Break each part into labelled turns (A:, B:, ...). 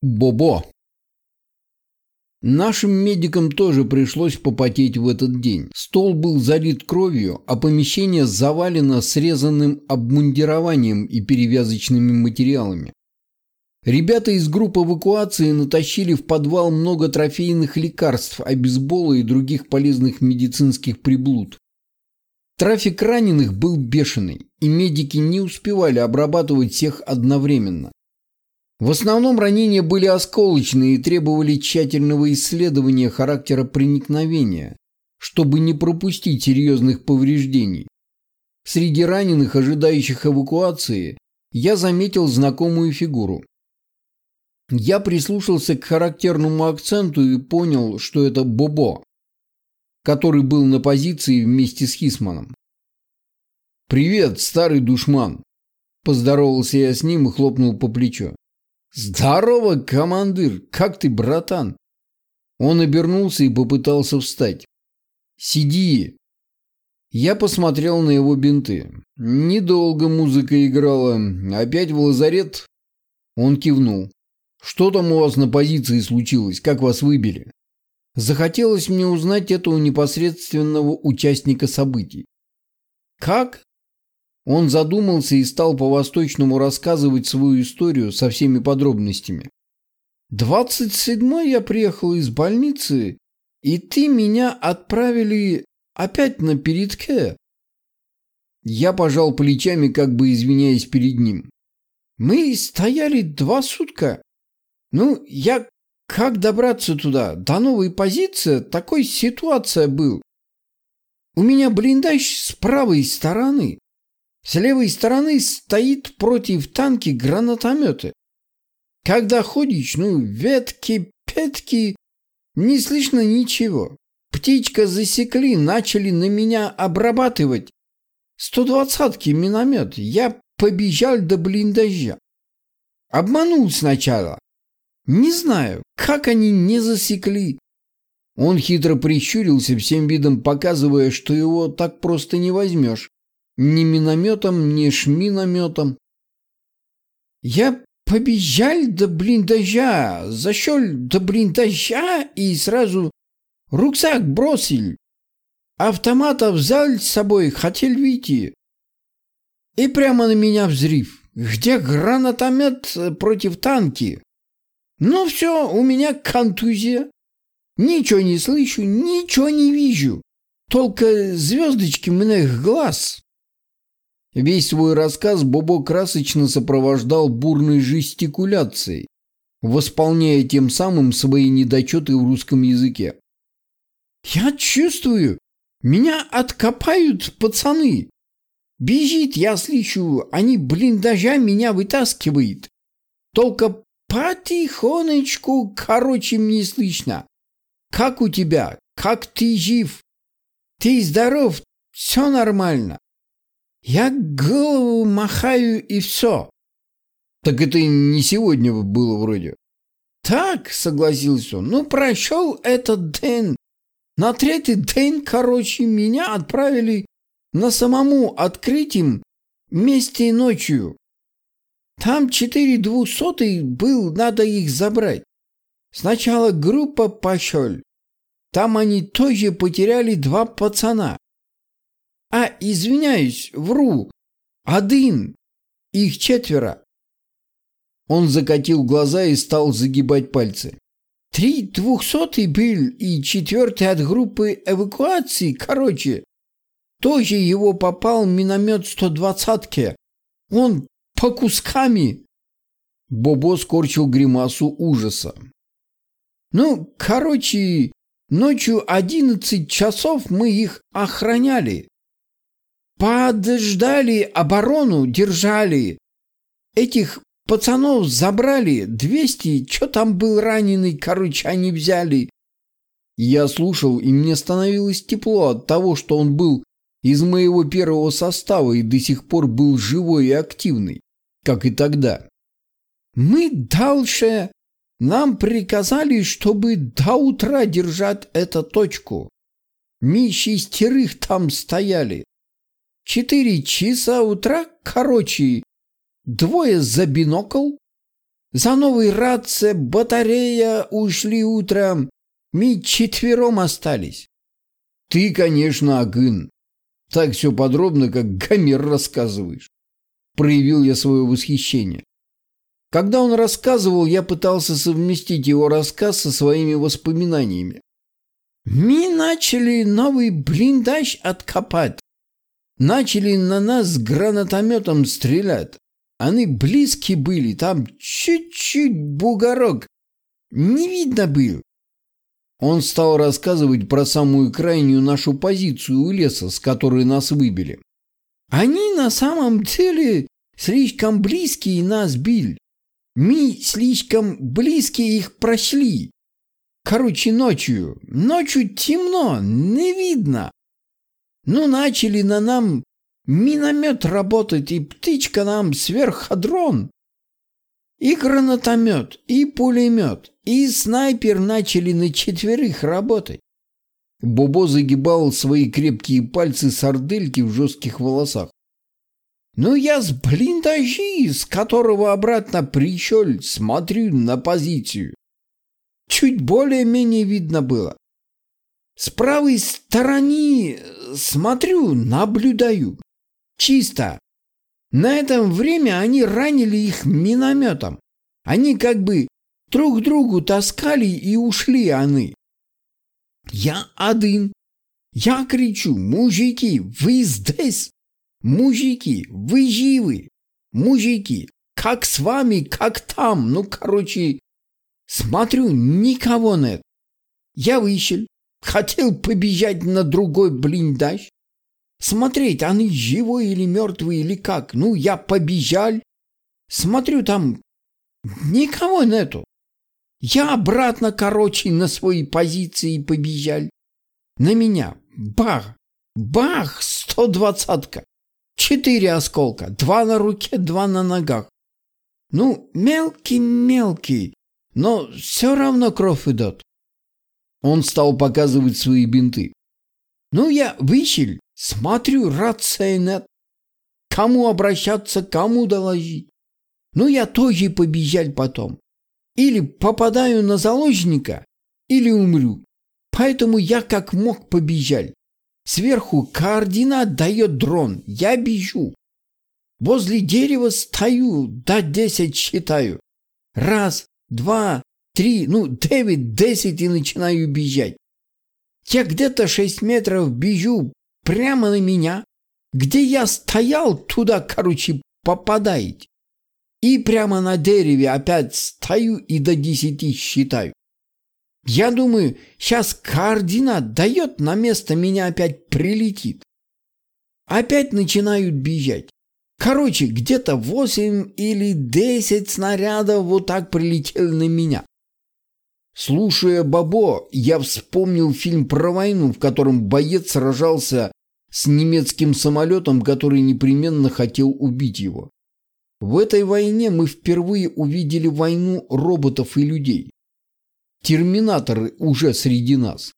A: Бобо. Нашим медикам тоже пришлось попотеть в этот день. Стол был залит кровью, а помещение завалено срезанным обмундированием и перевязочными материалами. Ребята из группы эвакуации натащили в подвал много трофейных лекарств, обезбола и других полезных медицинских приблуд. Трафик раненых был бешеный, и медики не успевали обрабатывать всех одновременно. В основном ранения были осколочные и требовали тщательного исследования характера проникновения, чтобы не пропустить серьезных повреждений. Среди раненых, ожидающих эвакуации, я заметил знакомую фигуру. Я прислушался к характерному акценту и понял, что это Бобо, который был на позиции вместе с Хисманом. «Привет, старый душман!» Поздоровался я с ним и хлопнул по плечу. «Здорово, командир! Как ты, братан?» Он обернулся и попытался встать. «Сиди!» Я посмотрел на его бинты. Недолго музыка играла. Опять в лазарет? Он кивнул. «Что там у вас на позиции случилось? Как вас выбили?» Захотелось мне узнать это у непосредственного участника событий. «Как?» Он задумался и стал по-восточному рассказывать свою историю со всеми подробностями. «Двадцать седьмой я приехал из больницы, и ты меня отправили опять на передке». Я пожал плечами, как бы извиняясь перед ним. «Мы стояли два сутка. Ну, я как добраться туда? До новой позиции такой ситуация был. У меня блиндаж с правой стороны. С левой стороны стоит против танки гранатометы. Когда ходишь, ну, ветки, петки, не слышно ничего. Птичка засекли, начали на меня обрабатывать. Сто двадцатки миномет. Я побежал до блиндажа. Обманул сначала. Не знаю, как они не засекли. Он хитро прищурился, всем видом показывая, что его так просто не возьмешь. Ни минометом, ни шминометом. Я побежал до блиндажа, зашел до блиндажа и сразу рюкзак бросил. Автомата взял с собой, хотел выйти. И прямо на меня взрыв. Где гранатомет против танки? Ну все, у меня контузия. Ничего не слышу, ничего не вижу. Только звездочки моих глаз. Весь свой рассказ Бобо красочно сопровождал бурной жестикуляцией, восполняя тем самым свои недочеты в русском языке. «Я чувствую, меня откопают пацаны. Бежит, я слышу, они, блин, даже меня вытаскивают. Только потихонечку, короче, мне слышно. Как у тебя? Как ты жив? Ты здоров? Все нормально. Я голову махаю и все. Так это не сегодня было вроде. Так, согласился он. Ну, прошел этот день. На третий день, короче, меня отправили на самому открытием месте ночью. Там четыре двухсотый был, надо их забрать. Сначала группа пошел. Там они тоже потеряли два пацана. А, извиняюсь, вру. Один. Их четверо. Он закатил глаза и стал загибать пальцы. Три двухсотый был и четвертый от группы эвакуации, короче. Тоже его попал миномет 120-ки. Он по кусками. Бобо скорчил гримасу ужаса. Ну, короче, ночью одиннадцать часов мы их охраняли. Подождали, оборону держали. Этих пацанов забрали, двести, что там был раненый, короче, они взяли. Я слушал, и мне становилось тепло от того, что он был из моего первого состава и до сих пор был живой и активный, как и тогда. Мы дальше... Нам приказали, чтобы до утра держать эту точку. Мы шестерых там стояли. Четыре часа утра, короче, двое за бинокл, За новой рация, батарея, ушли утром. Мы четвером остались. Ты, конечно, Агын. Так все подробно, как Гомер рассказываешь. Проявил я свое восхищение. Когда он рассказывал, я пытался совместить его рассказ со своими воспоминаниями. Мы начали новый блиндаж откопать. Начали на нас гранатометом стрелять. Они близки были, там чуть-чуть бугорок. Не видно был. Он стал рассказывать про самую крайнюю нашу позицию у леса, с которой нас выбили. Они на самом деле слишком близкие нас били. Мы слишком близкие их прошли. Короче, ночью. Ночью темно, не видно. Ну, начали на нам миномет работать, и птичка нам сверхадрон. И гранатомет, и пулемет, и снайпер начали на четверых работать. Бобо загибал свои крепкие пальцы сардельки в жестких волосах. Ну, я с блиндажи, с которого обратно пришел, смотрю на позицию. Чуть более-менее видно было. С правой стороны смотрю, наблюдаю. Чисто. На этом время они ранили их минометом. Они как бы друг другу таскали и ушли они. Я один. Я кричу, мужики, вы здесь? Мужики, вы живы? Мужики, как с вами, как там? Ну, короче, смотрю, никого нет. Я вышел, хотел побежать на другой блиндаж. Смотреть, они живой или мертвый, или как. Ну, я побежал. Смотрю, там никого нету. Я обратно, короче, на свои позиции побежал. На меня. Бах! Бах! Сто двадцатка. Четыре осколка. Два на руке, два на ногах. Ну, мелкий-мелкий, но все равно кровь идет. Он стал показывать свои бинты. Ну, я вышел, смотрю, рация нет. Кому обращаться, кому доложить? Ну, я тоже побежал потом. Или попадаю на заложника, или умру. Поэтому я как мог побежал. Сверху координат дает дрон. Я бежу. Возле дерева стою, до десять считаю. Раз, два, три, ну, девять, десять и начинаю бежать. Я где-то шесть метров бежу прямо на меня. Где я стоял, туда, короче, попадает. И прямо на дереве опять стою и до десяти считаю. Я думаю, сейчас координат дает, на место меня опять прилетит. Опять начинают бежать. Короче, где-то восемь или десять снарядов вот так прилетели на меня. Слушая Бабо, я вспомнил фильм про войну, в котором боец сражался с немецким самолетом, который непременно хотел убить его. В этой войне мы впервые увидели войну роботов и людей. Терминаторы уже среди нас.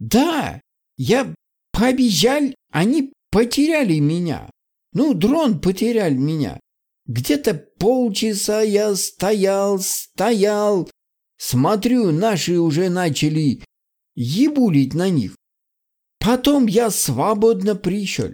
A: Да, я побежал, они потеряли меня. Ну, дрон потерял меня. Где-то полчаса я стоял, стоял. Смотрю, наши уже начали ебулить на них. Потом я свободно пришел.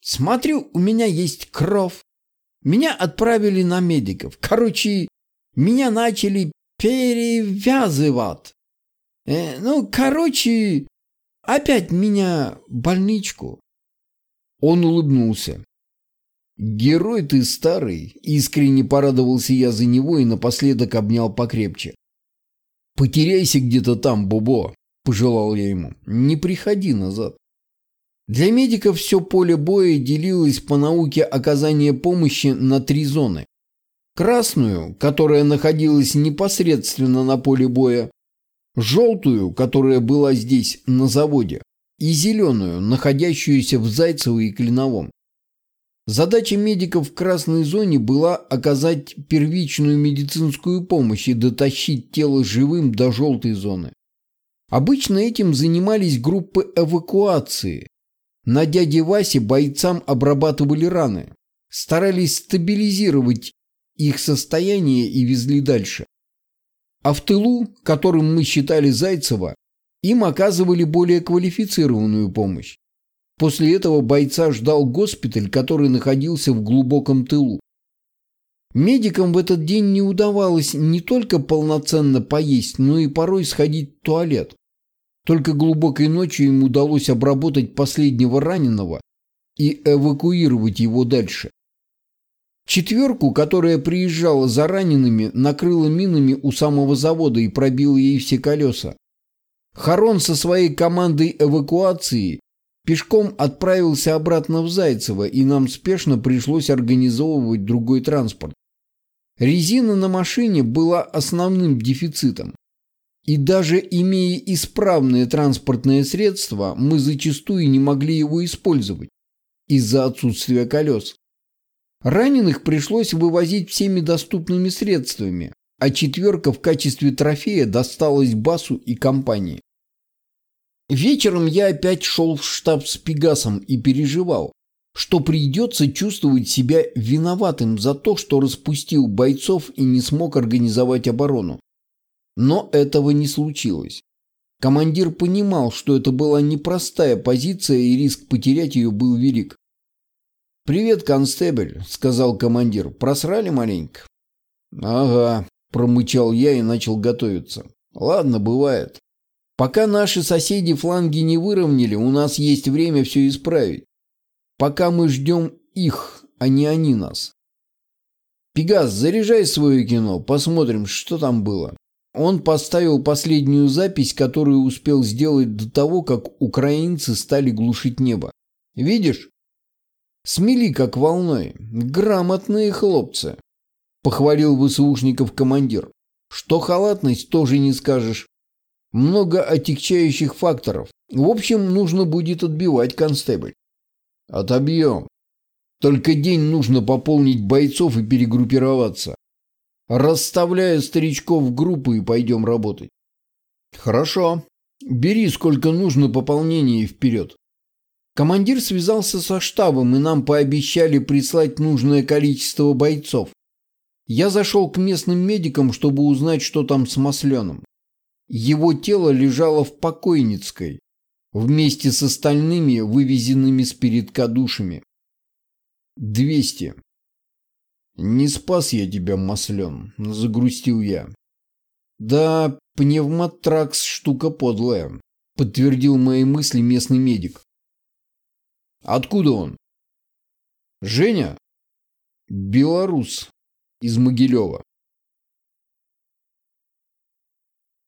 A: Смотрю, у меня есть кровь. Меня отправили на медиков. Короче, меня начали перевязывать. Э, ну, короче, опять меня больничку. Он улыбнулся. «Герой ты старый!» – искренне порадовался я за него и напоследок обнял покрепче. «Потеряйся где-то там, Бобо!» – пожелал я ему. «Не приходи назад!» Для медиков все поле боя делилось по науке оказания помощи на три зоны. Красную, которая находилась непосредственно на поле боя, желтую, которая была здесь на заводе, и зеленую, находящуюся в Зайцево и Клиновом. Задача медиков в красной зоне была оказать первичную медицинскую помощь и дотащить тело живым до желтой зоны. Обычно этим занимались группы эвакуации, на дяде Васе бойцам обрабатывали раны, старались стабилизировать их состояние и везли дальше. А в тылу, которым мы считали Зайцева, им оказывали более квалифицированную помощь. После этого бойца ждал госпиталь, который находился в глубоком тылу. Медикам в этот день не удавалось не только полноценно поесть, но и порой сходить в туалет. Только глубокой ночью им удалось обработать последнего раненого и эвакуировать его дальше. Четверку, которая приезжала за ранеными, накрыла минами у самого завода и пробила ей все колеса. Харон со своей командой эвакуации пешком отправился обратно в Зайцево, и нам спешно пришлось организовывать другой транспорт. Резина на машине была основным дефицитом. И даже имея исправное транспортное средство, мы зачастую не могли его использовать из-за отсутствия колес. Раненых пришлось вывозить всеми доступными средствами, а четверка в качестве трофея досталась Басу и компании. Вечером я опять шел в штаб с Пегасом и переживал, что придется чувствовать себя виноватым за то, что распустил бойцов и не смог организовать оборону. Но этого не случилось. Командир понимал, что это была непростая позиция и риск потерять ее был велик. «Привет, констебль», — сказал командир. «Просрали маленько?» «Ага», — промычал я и начал готовиться. «Ладно, бывает. Пока наши соседи фланги не выровняли, у нас есть время все исправить. Пока мы ждем их, а не они нас. Пегас, заряжай свое кино, посмотрим, что там было. Он поставил последнюю запись, которую успел сделать до того, как украинцы стали глушить небо. Видишь? Смели как волной. Грамотные хлопцы. Похвалил ВСУшников командир. Что халатность, тоже не скажешь. Много отягчающих факторов. В общем, нужно будет отбивать констебль. Отобьем. Только день нужно пополнить бойцов и перегруппироваться. Расставляю старичков в группы и пойдем работать. Хорошо. Бери сколько нужно пополнения и вперед. Командир связался со штабом, и нам пообещали прислать нужное количество бойцов. Я зашел к местным медикам, чтобы узнать, что там с Масленом. Его тело лежало в покойницкой, вместе с остальными вывезенными с передка душами. 200. «Не спас я тебя, маслен», — загрустил я. «Да, пневмотракс — штука подлая», — подтвердил мои мысли местный медик. «Откуда он?» «Женя?» «Белорус из Могилева».